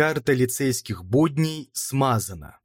Карта лицейских будней смазана.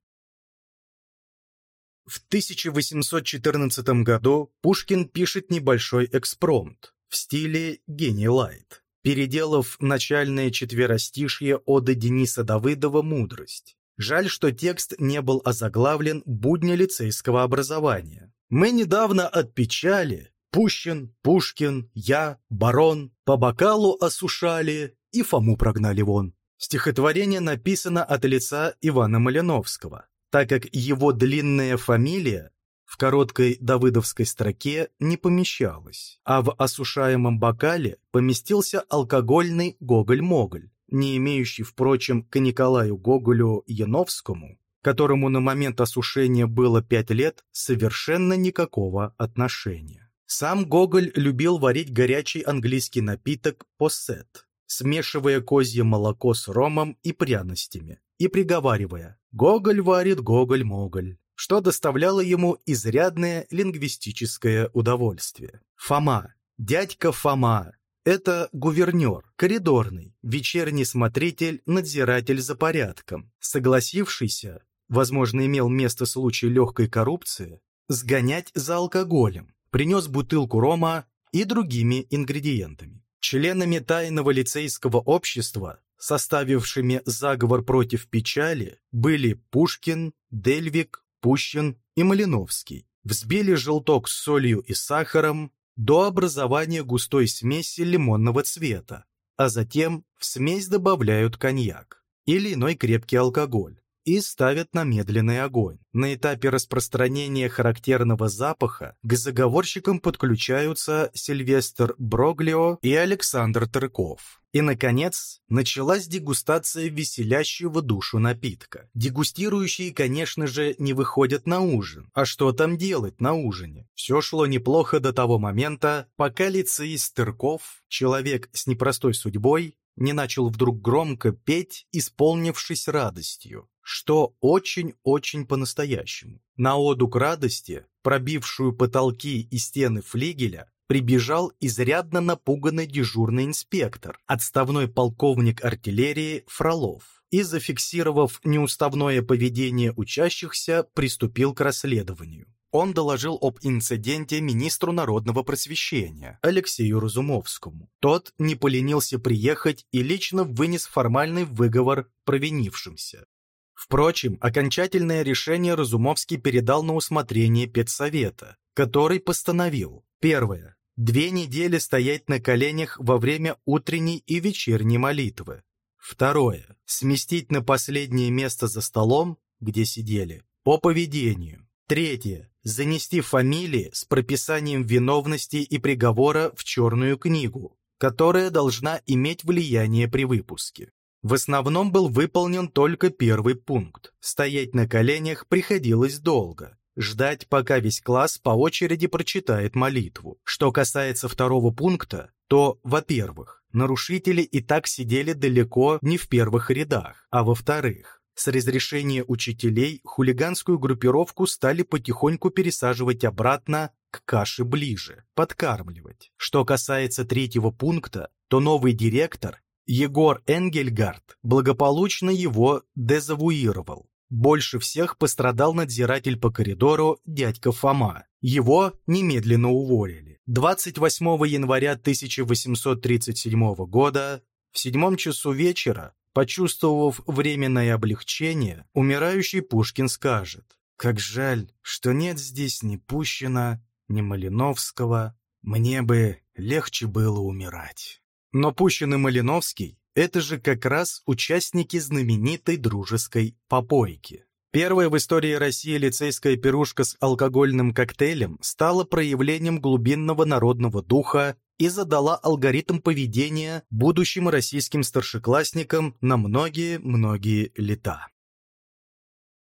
В 1814 году Пушкин пишет небольшой экспромт в стиле «Гений Лайт», переделав начальное четверостишье оды Дениса Давыдова «Мудрость». Жаль, что текст не был озаглавлен «Будни лицейского образования». Мы недавно от печали Пущин, Пушкин, я, барон по бокалу осушали и Фому прогнали вон. Стихотворение написано от лица Ивана Малиновского, так как его длинная фамилия в короткой давыдовской строке не помещалась, а в осушаемом бокале поместился алкогольный Гоголь-Моголь, не имеющий, впрочем, к Николаю Гоголю Яновскому, которому на момент осушения было пять лет, совершенно никакого отношения. Сам Гоголь любил варить горячий английский напиток «посет», смешивая козье молоко с ромом и пряностями, и приговаривая «Гоголь варит, Гоголь-моголь», что доставляло ему изрядное лингвистическое удовольствие. Фома, дядька Фома, это гувернер, коридорный, вечерний смотритель, надзиратель за порядком, согласившийся, возможно, имел место случай легкой коррупции, сгонять за алкоголем, принес бутылку рома и другими ингредиентами. Членами тайного лицейского общества, составившими заговор против печали, были Пушкин, Дельвик, Пущин и Малиновский. Взбили желток с солью и сахаром до образования густой смеси лимонного цвета, а затем в смесь добавляют коньяк или иной крепкий алкоголь и ставят на медленный огонь. На этапе распространения характерного запаха к заговорщикам подключаются Сильвестр Броглио и Александр Тырков. И, наконец, началась дегустация веселящего душу напитка. Дегустирующие, конечно же, не выходят на ужин. А что там делать на ужине? Все шло неплохо до того момента, пока лицеист Тырков, человек с непростой судьбой, не начал вдруг громко петь, исполнившись радостью что очень-очень по-настоящему. На оду к радости, пробившую потолки и стены флигеля, прибежал изрядно напуганный дежурный инспектор, отставной полковник артиллерии Фролов, и, зафиксировав неуставное поведение учащихся, приступил к расследованию. Он доложил об инциденте министру народного просвещения Алексею Разумовскому. Тот не поленился приехать и лично вынес формальный выговор провинившимся. Впрочем, окончательное решение Разумовский передал на усмотрение педсовета, который постановил первое две недели стоять на коленях во время утренней и вечерней молитвы. Второе сместить на последнее место за столом, где сидели, по поведению. Третье занести фамилии с прописанием виновности и приговора в черную книгу, которая должна иметь влияние при выпуске. В основном был выполнен только первый пункт. Стоять на коленях приходилось долго. Ждать, пока весь класс по очереди прочитает молитву. Что касается второго пункта, то, во-первых, нарушители и так сидели далеко не в первых рядах, а во-вторых, с разрешения учителей хулиганскую группировку стали потихоньку пересаживать обратно к каше ближе, подкармливать. Что касается третьего пункта, то новый директор Егор Энгельгард благополучно его дезавуировал. Больше всех пострадал надзиратель по коридору дядька Фома. Его немедленно уволили. 28 января 1837 года в седьмом часу вечера, почувствовав временное облегчение, умирающий Пушкин скажет «Как жаль, что нет здесь ни Пущина, ни Малиновского. Мне бы легче было умирать». Но Пущин и Малиновский – это же как раз участники знаменитой дружеской попойки. Первая в истории России лицейская пирушка с алкогольным коктейлем стала проявлением глубинного народного духа и задала алгоритм поведения будущим российским старшеклассникам на многие-многие лета.